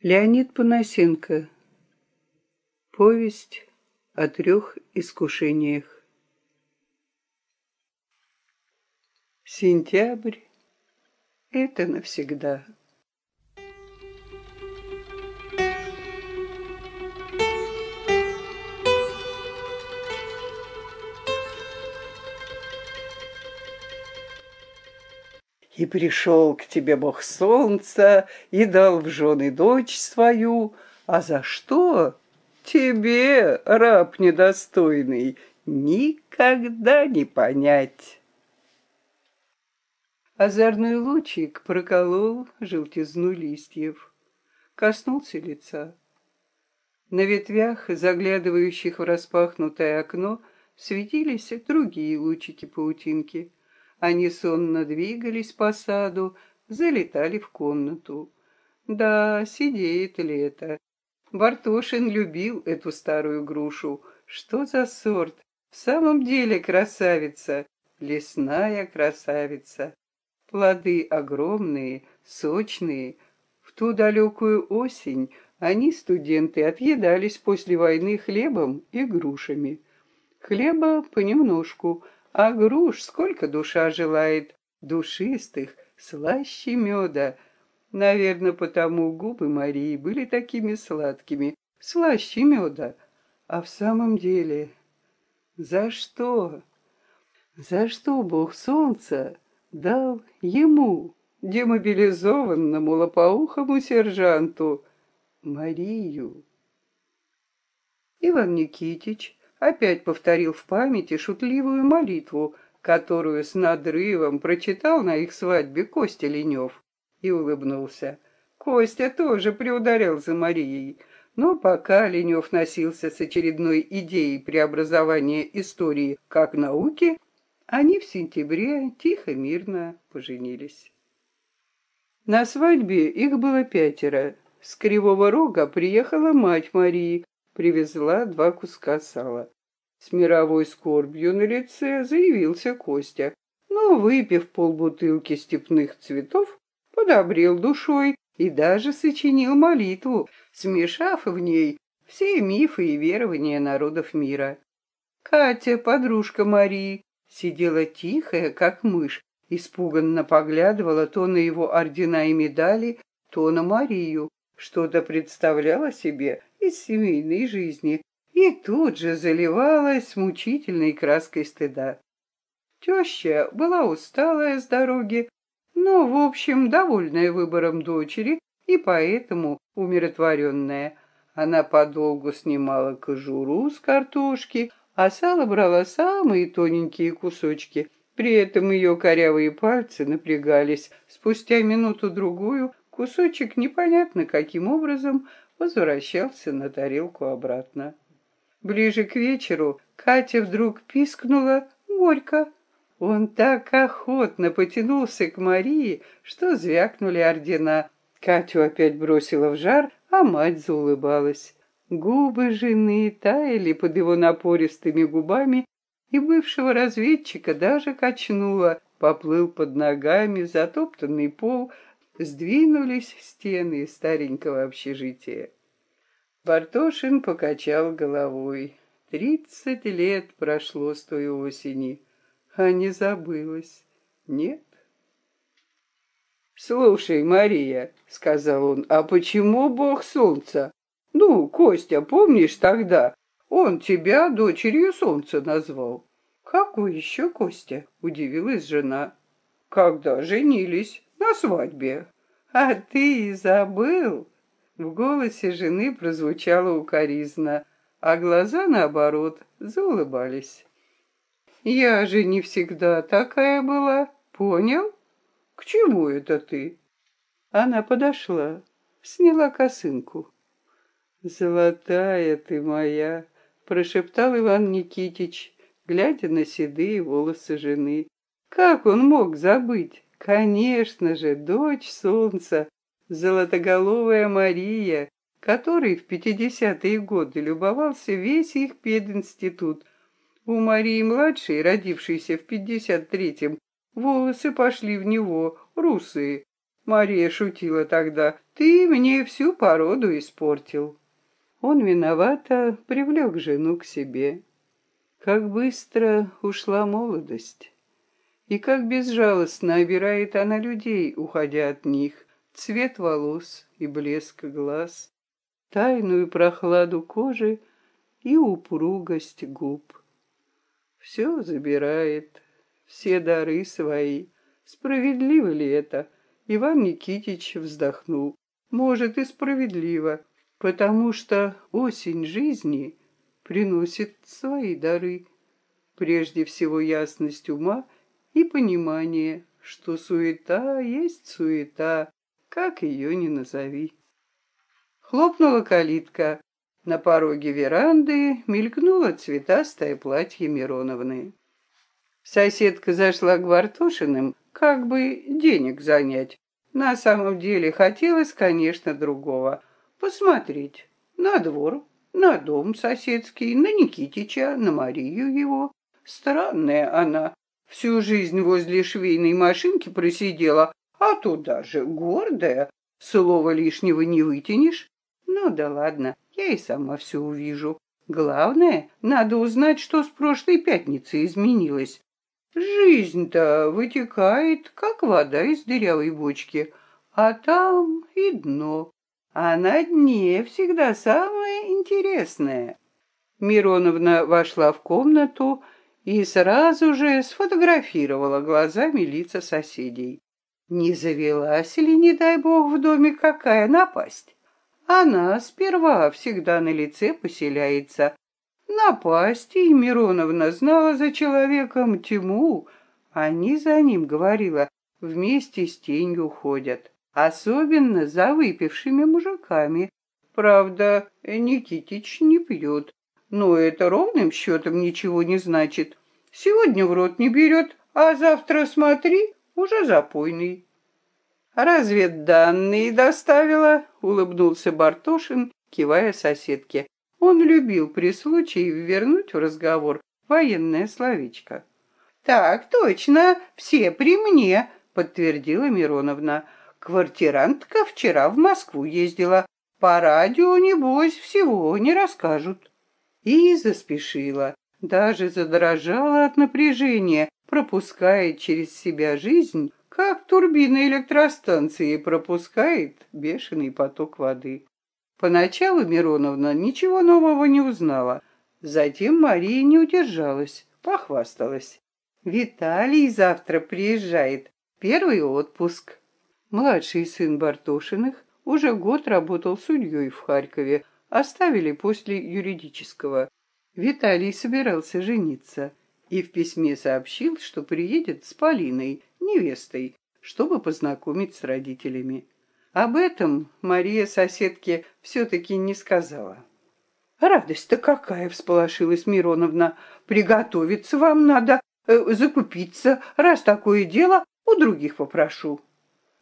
Леонид Панасенко. Повесть о трех искушениях. Сентябрь — это навсегда. И пришел к тебе Бог солнца, и дал в жены дочь свою, а за что тебе, раб недостойный, никогда не понять. Озорной лучик проколол желтизну листьев, коснулся лица. На ветвях, заглядывающих в распахнутое окно, светились другие лучики паутинки — они сонно двигались по саду, залетали в комнату. Да, сидеет лето. Бартошин любил эту старую грушу. Что за сорт? В самом деле красавица, лесная красавица. Плоды огромные, сочные. В ту далекую осень они, студенты, отъедались после войны хлебом и грушами. Хлеба понемножку — а груш сколько душа желает, душистых, слаще меда. Наверное, потому губы Марии были такими сладкими, слаще меда. А в самом деле, за что? За что Бог Солнца дал ему, демобилизованному лопоухому сержанту, Марию? Иван Никитич опять повторил в памяти шутливую молитву, которую с надрывом прочитал на их свадьбе Костя Ленев, и улыбнулся. Костя тоже приударял за Марией, но пока Ленев носился с очередной идеей преобразования истории как науки, они в сентябре тихо-мирно поженились. На свадьбе их было пятеро. С Кривого Рога приехала мать Марии, привезла два куска сала. С мировой скорбью на лице заявился Костя, но, выпив полбутылки степных цветов, подобрел душой и даже сочинил молитву, смешав в ней все мифы и верования народов мира. Катя, подружка Марии, сидела тихая, как мышь, испуганно поглядывала то на его ордена и медали, то на Марию, что-то представляла себе из семейной жизни и тут же заливалась мучительной краской стыда. Теща была усталая с дороги, но, в общем, довольная выбором дочери и поэтому умиротворенная. Она подолгу снимала кожуру с картошки, а сало брала самые тоненькие кусочки. При этом ее корявые пальцы напрягались. Спустя минуту-другую кусочек непонятно каким образом возвращался на тарелку обратно. Ближе к вечеру Катя вдруг пискнула горько. Он так охотно потянулся к Марии, что звякнули ордена. Катю опять бросила в жар, а мать заулыбалась. Губы жены таяли под его напористыми губами, и бывшего разведчика даже качнуло, поплыл под ногами затоптанный пол, сдвинулись стены старенького общежития. Бартошин покачал головой. Тридцать лет прошло с той осени, а не забылось. Нет? «Слушай, Мария», — сказал он, — «а почему бог солнца? Ну, Костя, помнишь тогда? Он тебя дочерью солнца назвал». «Какой еще Костя?» — удивилась жена. «Когда женились на свадьбе». «А ты и забыл?» В голосе жены прозвучало укоризна, а глаза, наоборот, заулыбались. «Я же не всегда такая была, понял? К чему это ты?» Она подошла, сняла косынку. «Золотая ты моя!» — прошептал Иван Никитич, глядя на седые волосы жены. «Как он мог забыть? Конечно же, дочь солнца, золотоголовая Мария, которой в пятидесятые годы любовался весь их пединститут. У Марии-младшей, родившейся в пятьдесят третьем, волосы пошли в него, русые. Мария шутила тогда. «Ты мне всю породу испортил». Он виновато привлек жену к себе. Как быстро ушла молодость. И как безжалостно обирает она людей, уходя от них, цвет волос и блеск глаз, тайную прохладу кожи и упругость губ. Все забирает, все дары свои. Справедливо ли это? Иван Никитич вздохнул. Может, и справедливо, потому что осень жизни приносит свои дары. Прежде всего ясность ума и понимание, что суета есть суета, как ее ни назови. Хлопнула калитка. На пороге веранды мелькнуло цветастое платье Мироновны. Соседка зашла к Бартошиным, как бы денег занять. На самом деле хотелось, конечно, другого. Посмотреть на двор, на дом соседский, на Никитича, на Марию его. Странная она. Всю жизнь возле швейной машинки просидела, а туда же гордая. Слова лишнего не вытянешь. Ну да ладно, я и сама все увижу. Главное, надо узнать, что с прошлой пятницы изменилось. Жизнь-то вытекает, как вода из дырявой бочки, а там и дно. А на дне всегда самое интересное. Мироновна вошла в комнату и сразу же сфотографировала глазами лица соседей. Не завелась ли, не дай бог, в доме какая напасть? Она сперва всегда на лице поселяется, Напасти и Мироновна знала за человеком тьму. Они за ним, говорила, вместе с тенью ходят. Особенно за выпившими мужиками. Правда, Никитич не пьет. Но это ровным счетом ничего не значит. Сегодня в рот не берет, а завтра, смотри, уже запойный. «Разведданные доставила», — улыбнулся Бартошин, кивая соседке. Он любил при случае вернуть в разговор военное словечко. «Так точно, все при мне», — подтвердила Мироновна. «Квартирантка вчера в Москву ездила. По радио, небось, всего не расскажут». И заспешила, даже задрожала от напряжения, пропуская через себя жизнь, как турбина электростанции пропускает бешеный поток воды. Поначалу Мироновна ничего нового не узнала. Затем Мария не удержалась, похвасталась. «Виталий завтра приезжает. Первый отпуск». Младший сын Бартошиных уже год работал судьей в Харькове, оставили после юридического. Виталий собирался жениться и в письме сообщил, что приедет с Полиной, невестой, чтобы познакомить с родителями. Об этом Мария соседке все-таки не сказала. «Радость-то какая!» — всполошилась Мироновна. «Приготовиться вам надо, э, закупиться. Раз такое дело, у других попрошу».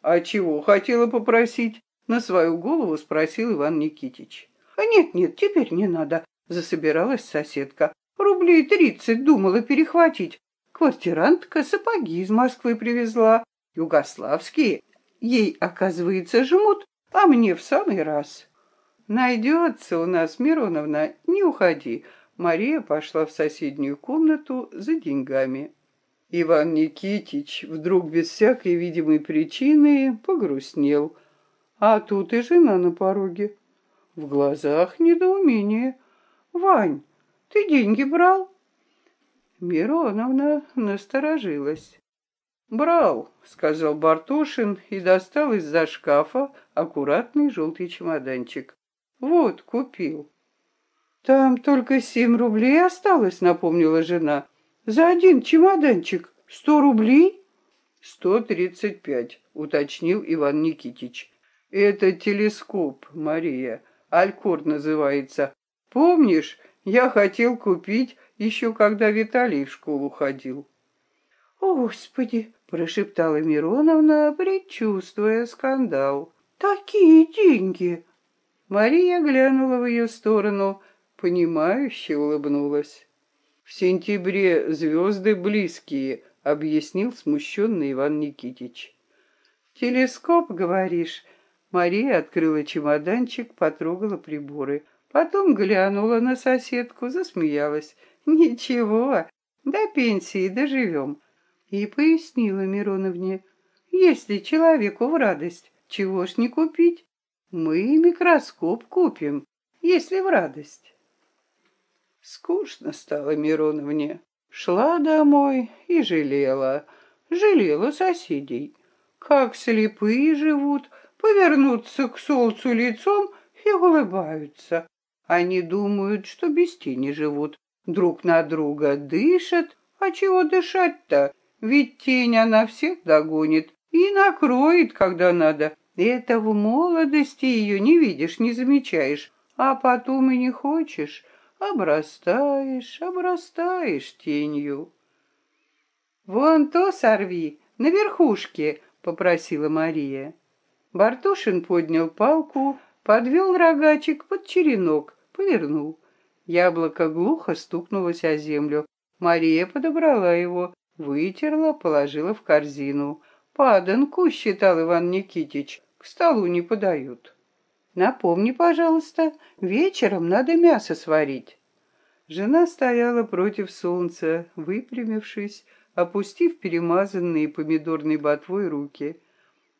«А чего хотела попросить?» — на свою голову спросил Иван Никитич. «Нет-нет, теперь не надо», — засобиралась соседка. «Рублей тридцать думала перехватить. Квартирантка сапоги из Москвы привезла, югославские, Ей, оказывается, жмут, а мне в самый раз. Найдется у нас, Мироновна, не уходи. Мария пошла в соседнюю комнату за деньгами. Иван Никитич вдруг без всякой видимой причины погрустнел. А тут и жена на пороге. В глазах недоумение. «Вань, ты деньги брал?» Мироновна насторожилась. «Брал», — сказал Бартошин и достал из-за шкафа аккуратный желтый чемоданчик. «Вот, купил». «Там только семь рублей осталось», — напомнила жена. «За один чемоданчик сто рублей?» «Сто тридцать пять», — уточнил Иван Никитич. «Это телескоп, Мария. Алькор называется. Помнишь, я хотел купить еще когда Виталий в школу ходил?» «Господи!» прошептала Мироновна, предчувствуя скандал. «Такие деньги!» Мария глянула в ее сторону, понимающе улыбнулась. «В сентябре звезды близкие», — объяснил смущенный Иван Никитич. Телескоп, говоришь? Мария открыла чемоданчик, потрогала приборы. Потом глянула на соседку, засмеялась. Ничего, до пенсии доживем. И пояснила Мироновне, если человеку в радость, чего ж не купить? Мы микроскоп купим, если в радость. Скучно стало Мироновне. Шла домой и жалела. Жалела соседей. Как слепые живут, повернуться к солнцу лицом и улыбаются. Они думают, что без тени живут, друг на друга дышат. А чего дышать-то? Ведь тень она всех догонит и накроет, когда надо. Это в молодости ее не видишь, не замечаешь, а потом и не хочешь, обрастаешь, обрастаешь тенью. «Вон то сорви, на верхушке», — попросила Мария. Бартушин поднял палку, подвел рогачик под черенок, повернул. Яблоко глухо стукнулось о землю. Мария подобрала его, вытерла, положила в корзину. «Паданку», — считал Иван Никитич, — «к столу не подают». «Напомни, пожалуйста, вечером надо мясо сварить». Жена стояла против солнца, выпрямившись, опустив перемазанные помидорной ботвой руки.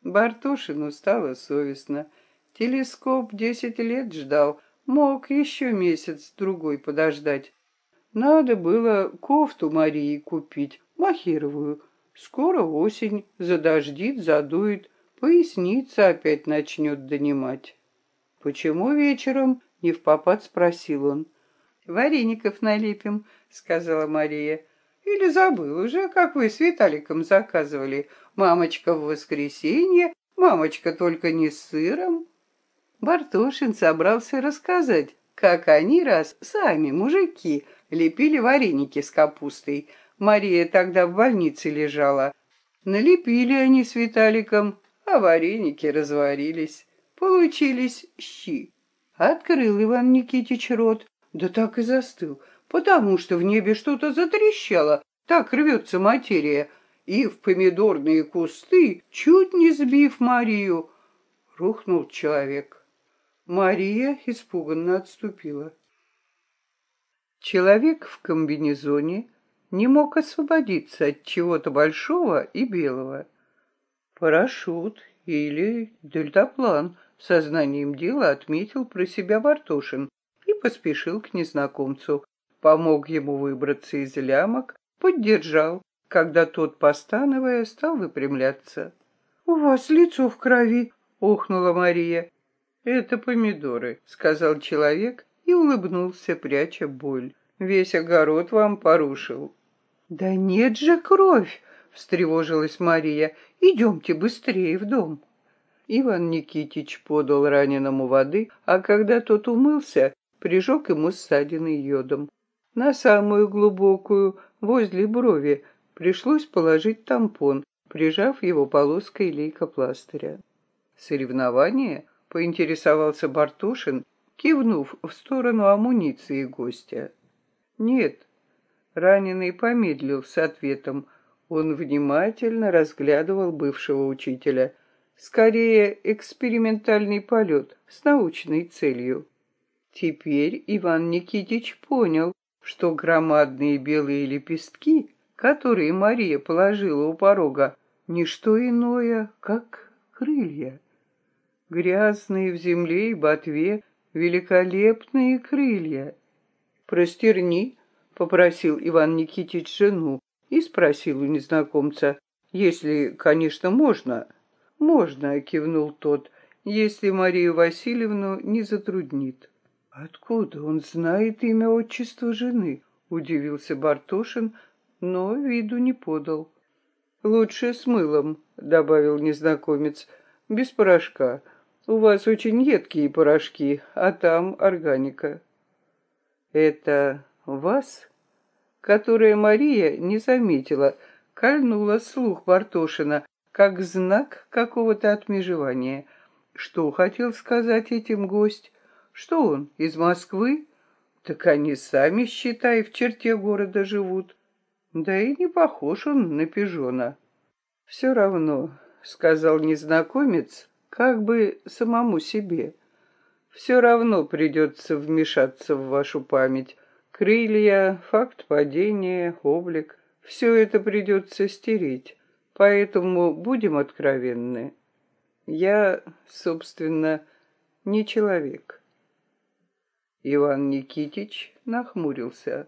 Бартошину стало совестно. Телескоп десять лет ждал, мог еще месяц-другой подождать. Надо было кофту Марии купить, махировую. Скоро осень, задождит, задует, поясница опять начнет донимать. «Почему вечером?» — не в попад спросил он. «Вареников налепим», — сказала Мария. Или забыл уже, как вы с Виталиком заказывали. Мамочка в воскресенье, мамочка только не с сыром. Бартошин собрался рассказать, как они раз сами, мужики, лепили вареники с капустой. Мария тогда в больнице лежала. Налепили они с Виталиком, а вареники разварились. Получились щи. Открыл Иван Никитич рот, да так и застыл потому что в небе что-то затрещало, так рвется материя, и в помидорные кусты, чуть не сбив Марию, рухнул человек. Мария испуганно отступила. Человек в комбинезоне не мог освободиться от чего-то большого и белого. Парашют или дельтаплан, сознанием дела отметил про себя Бартошин и поспешил к незнакомцу, помог ему выбраться из лямок, поддержал, когда тот, постановая, стал выпрямляться. «У вас лицо в крови!» — охнула Мария. «Это помидоры», — сказал человек и улыбнулся, пряча боль. «Весь огород вам порушил». «Да нет же кровь!» — встревожилась Мария. «Идемте быстрее в дом». Иван Никитич подал раненому воды, а когда тот умылся, прижег ему ссадины йодом. На самую глубокую, возле брови, пришлось положить тампон, прижав его полоской лейкопластыря. «Соревнование?» — поинтересовался Бартушин, кивнув в сторону амуниции гостя. «Нет». Раненый помедлил с ответом. Он внимательно разглядывал бывшего учителя. Скорее, экспериментальный полет с научной целью. Теперь Иван Никитич понял, что громадные белые лепестки, которые Мария положила у порога, не что иное, как крылья. Грязные в земле и ботве великолепные крылья. «Простерни», — попросил Иван Никитич жену и спросил у незнакомца, «если, конечно, можно». «Можно», — кивнул тот, — «если Марию Васильевну не затруднит». «Откуда он знает имя отчества жены?» — удивился Бартошин, но виду не подал. «Лучше с мылом», — добавил незнакомец, — «без порошка. У вас очень едкие порошки, а там органика». «Это вас?» которая Мария не заметила, кольнула слух Бартошина, как знак какого-то отмежевания. Что хотел сказать этим гость? Что он, из Москвы? Так они сами, считай, в черте города живут. Да и не похож он на пижона. Все равно, — сказал незнакомец, как бы самому себе. «Все равно придется вмешаться в вашу память. Крылья, факт падения, облик — все это придется стереть. Поэтому будем откровенны. Я, собственно, не человек». Иван Никитич нахмурился.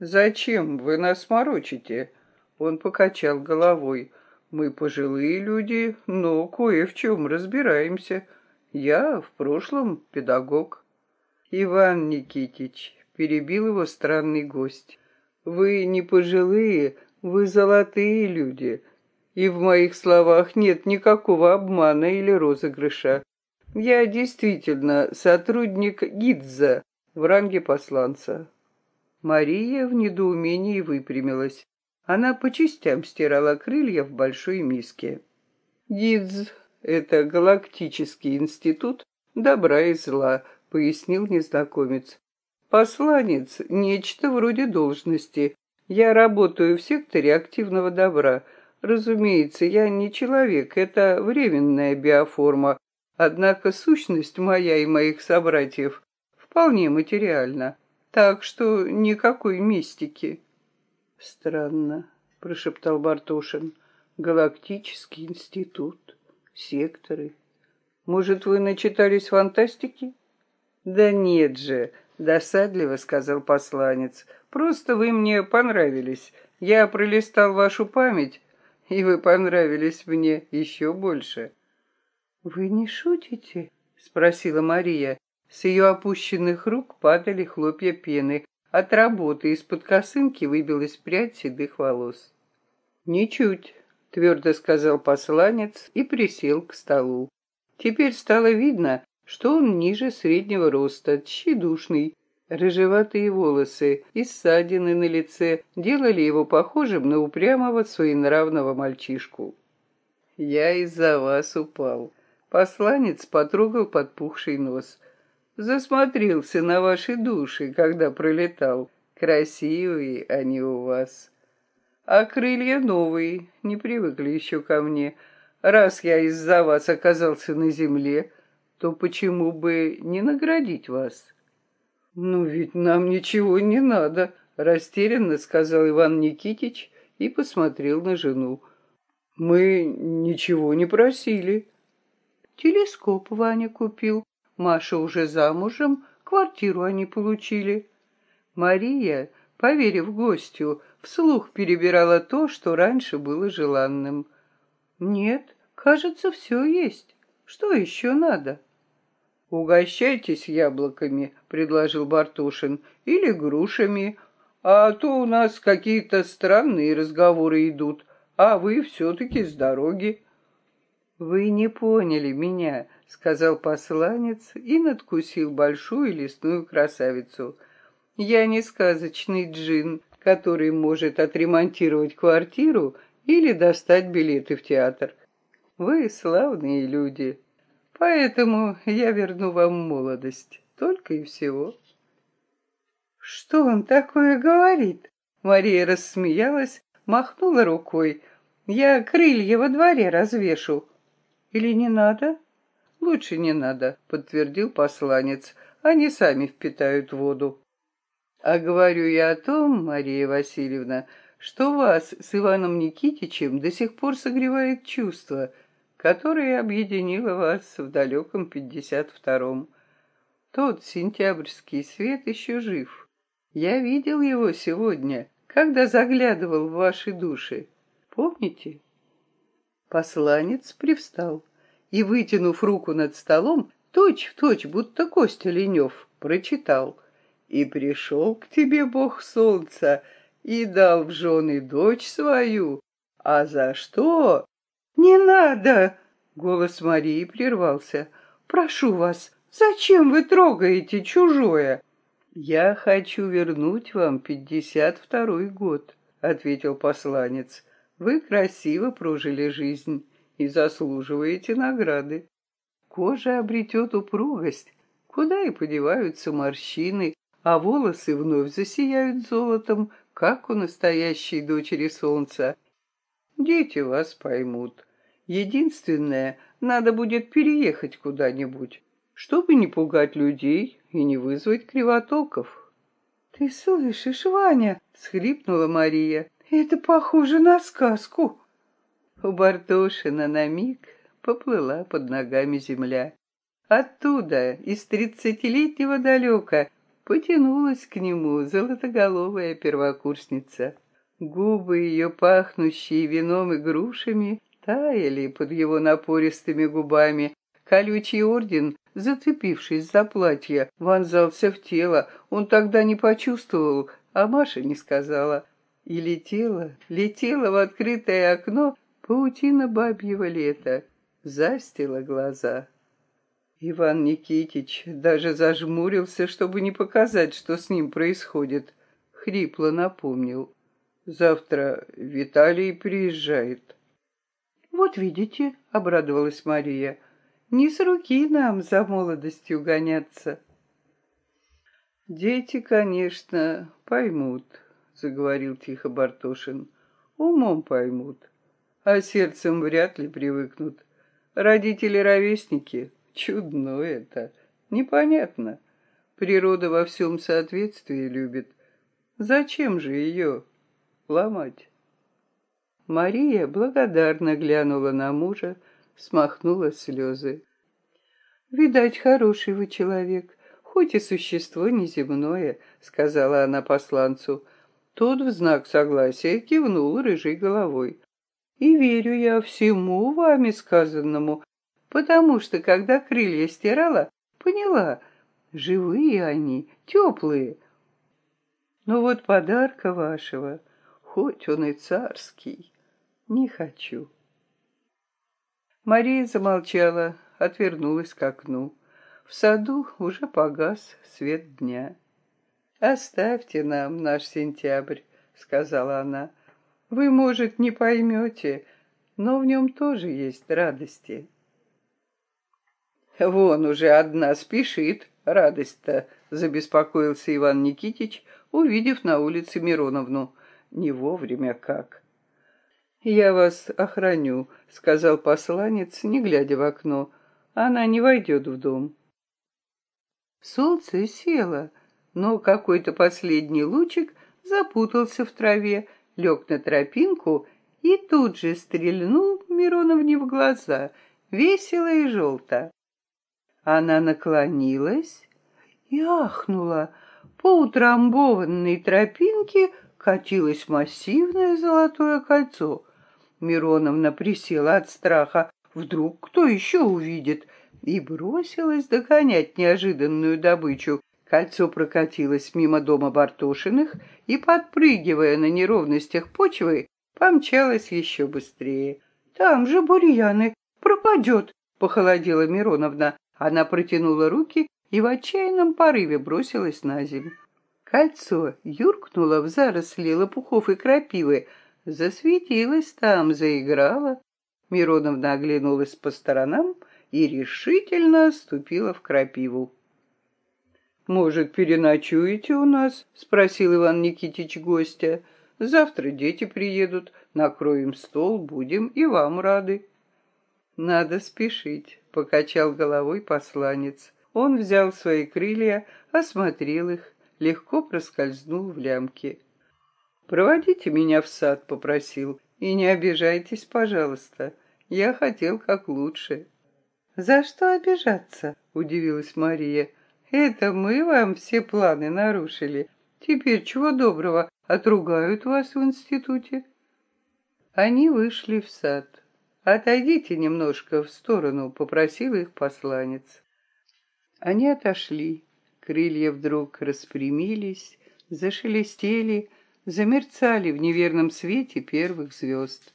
«Зачем вы нас морочите?» Он покачал головой. «Мы пожилые люди, но кое в чем разбираемся. Я в прошлом педагог». «Иван Никитич», — перебил его странный гость, — «вы не пожилые, вы золотые люди, и в моих словах нет никакого обмана или розыгрыша. Я действительно сотрудник Гидза в ранге посланца». Мария в недоумении выпрямилась. Она по частям стирала крылья в большой миске. «Гидз — это галактический институт добра и зла», — пояснил незнакомец. «Посланец — нечто вроде должности. Я работаю в секторе активного добра. Разумеется, я не человек, это временная биоформа, однако сущность моя и моих собратьев вполне материальна. Так что никакой мистики. Странно, прошептал Бартошин. Галактический институт, секторы. Может, вы начитались фантастики? Да нет же, досадливо сказал посланец. Просто вы мне понравились. Я пролистал вашу память, и вы понравились мне еще больше. Вы не шутите? спросила Мария. С ее опущенных рук падали хлопья пены. От работы из-под косынки выбилась прядь седых волос. «Ничуть», — твердо сказал посланец и присел к столу. Теперь стало видно, что он ниже среднего роста, тщедушный. Рыжеватые волосы и ссадины на лице делали его похожим на упрямого своенравного мальчишку. «Я из-за вас упал». Посланец потрогал подпухший нос. Засмотрелся на ваши души, когда пролетал. Красивые они у вас. А крылья новые, не привыкли еще ко мне. Раз я из-за вас оказался на земле, то почему бы не наградить вас? Ну ведь нам ничего не надо, растерянно сказал Иван Никитич и посмотрел на жену. Мы ничего не просили. Телескоп Ваня купил, Маша уже замужем, квартиру они получили. Мария, поверив гостю, вслух перебирала то, что раньше было желанным. «Нет, кажется, все есть. Что еще надо?» «Угощайтесь яблоками», — предложил Бартушин, — «или грушами. А то у нас какие-то странные разговоры идут, а вы все-таки с дороги». «Вы не поняли меня», — сказал посланец и надкусил большую лесную красавицу. «Я не сказочный джин, который может отремонтировать квартиру или достать билеты в театр. Вы славные люди, поэтому я верну вам молодость, только и всего». «Что он такое говорит?» Мария рассмеялась, махнула рукой. «Я крылья во дворе развешу». Или не надо? Лучше не надо, подтвердил посланец. Они сами впитают воду. А говорю я о том, Мария Васильевна, что вас с Иваном Никитичем до сих пор согревает чувство, которое объединило вас в далеком пятьдесят втором. Тот сентябрьский свет еще жив. Я видел его сегодня, когда заглядывал в ваши души. Помните? Посланец привстал и, вытянув руку над столом, точь-в-точь, точь, будто Костя Ленев, прочитал. «И пришел к тебе Бог Солнца, и дал в жены дочь свою. А за что?» «Не надо!» — голос Марии прервался. «Прошу вас, зачем вы трогаете чужое?» «Я хочу вернуть вам пятьдесят второй год», — ответил посланец. Вы красиво прожили жизнь и заслуживаете награды. Кожа обретет упругость, куда и подеваются морщины, а волосы вновь засияют золотом, как у настоящей дочери солнца. Дети вас поймут. Единственное, надо будет переехать куда-нибудь, чтобы не пугать людей и не вызвать кривотолков. «Ты слышишь, Ваня?» — схлипнула Мария. «Это похоже на сказку». У Бартошина на миг поплыла под ногами земля. Оттуда, из тридцатилетнего далека, потянулась к нему золотоголовая первокурсница. Губы ее, пахнущие вином и грушами, таяли под его напористыми губами. Колючий орден, зацепившись за платье, вонзался в тело. Он тогда не почувствовал, а Маша не сказала. И летела, летела в открытое окно паутина бабьего лета, застила глаза. Иван Никитич даже зажмурился, чтобы не показать, что с ним происходит. Хрипло напомнил. Завтра Виталий приезжает. «Вот видите», — обрадовалась Мария, — «не с руки нам за молодостью гоняться». «Дети, конечно, поймут», — заговорил тихо Бартошин. «Умом поймут, а сердцем вряд ли привыкнут. Родители-ровесники Чудно это, непонятно. Природа во всем соответствии любит. Зачем же ее ломать? Мария благодарно глянула на мужа, смахнула слезы. «Видать, хороший вы человек, хоть и существо неземное», — сказала она посланцу. Тот в знак согласия кивнул рыжей головой. «И верю я всему вами сказанному, потому что, когда крылья стирала, поняла, живые они, теплые. Но вот подарка вашего, хоть он и царский, не хочу. Мария замолчала, отвернулась к окну. В саду уже погас свет дня. «Оставьте нам наш сентябрь», — сказала она. «Вы, может, не поймете, но в нем тоже есть радости». Вон уже одна спешит, радость-то, забеспокоился Иван Никитич, увидев на улице Мироновну. Не вовремя как. «Я вас охраню», — сказал посланец, не глядя в окно. «Она не войдет в дом». Солнце село, но какой-то последний лучик запутался в траве, лег на тропинку и тут же стрельнул Мироновне в глаза, весело и желто. Она наклонилась и ахнула. По утрамбованной тропинке катилось массивное золотое кольцо. Мироновна присела от страха. Вдруг кто еще увидит? И бросилась догонять неожиданную добычу. Кольцо прокатилось мимо дома Бартошиных и, подпрыгивая на неровностях почвы, помчалось еще быстрее. «Там же бурьяны! Пропадет!» — похолодела Мироновна. Она протянула руки и в отчаянном порыве бросилась на землю. Кольцо юркнуло в заросли лопухов и крапивы, засветилось там, заиграло. Мироновна оглянулась по сторонам и решительно ступила в крапиву. «Может, переночуете у нас?» — спросил Иван Никитич гостя. «Завтра дети приедут, накроем стол, будем и вам рады». «Надо спешить», — покачал головой посланец. Он взял свои крылья, осмотрел их, легко проскользнул в лямки. «Проводите меня в сад», — попросил, — «и не обижайтесь, пожалуйста. Я хотел как лучше». «За что обижаться?» — удивилась Мария. «Это мы вам все планы нарушили. Теперь чего доброго, отругают вас в институте». Они вышли в сад. «Отойдите немножко в сторону», — попросил их посланец. Они отошли. Крылья вдруг распрямились, зашелестели, замерцали в неверном свете первых звезд.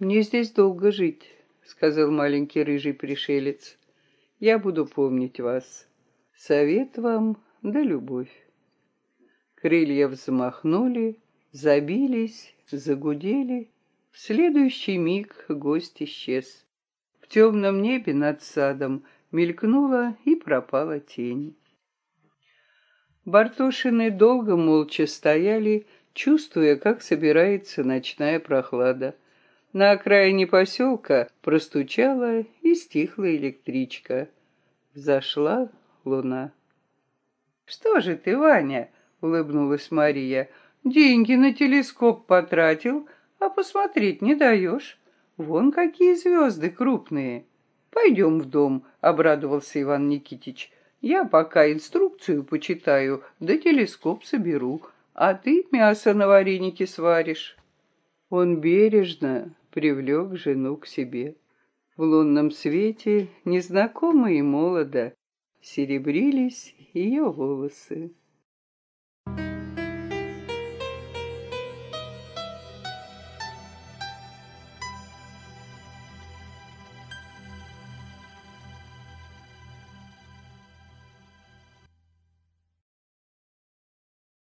«Мне здесь долго жить», — сказал маленький рыжий пришелец. «Я буду помнить вас. Совет вам да любовь». Крылья взмахнули, забились, загудели, в следующий миг гость исчез. В темном небе над садом мелькнула и пропала тень. Бартошины долго молча стояли, чувствуя, как собирается ночная прохлада. На окраине поселка простучала и стихла электричка. Взошла луна. «Что же ты, Ваня?» — улыбнулась Мария. «Деньги на телескоп потратил, а посмотреть не даешь. Вон какие звезды крупные». «Пойдем в дом», — обрадовался Иван Никитич. «Я пока инструкцию почитаю, да телескоп соберу, а ты мясо на варенике сваришь». Он бережно привлек жену к себе. В лунном свете, незнакомо и молодо, серебрились ее волосы.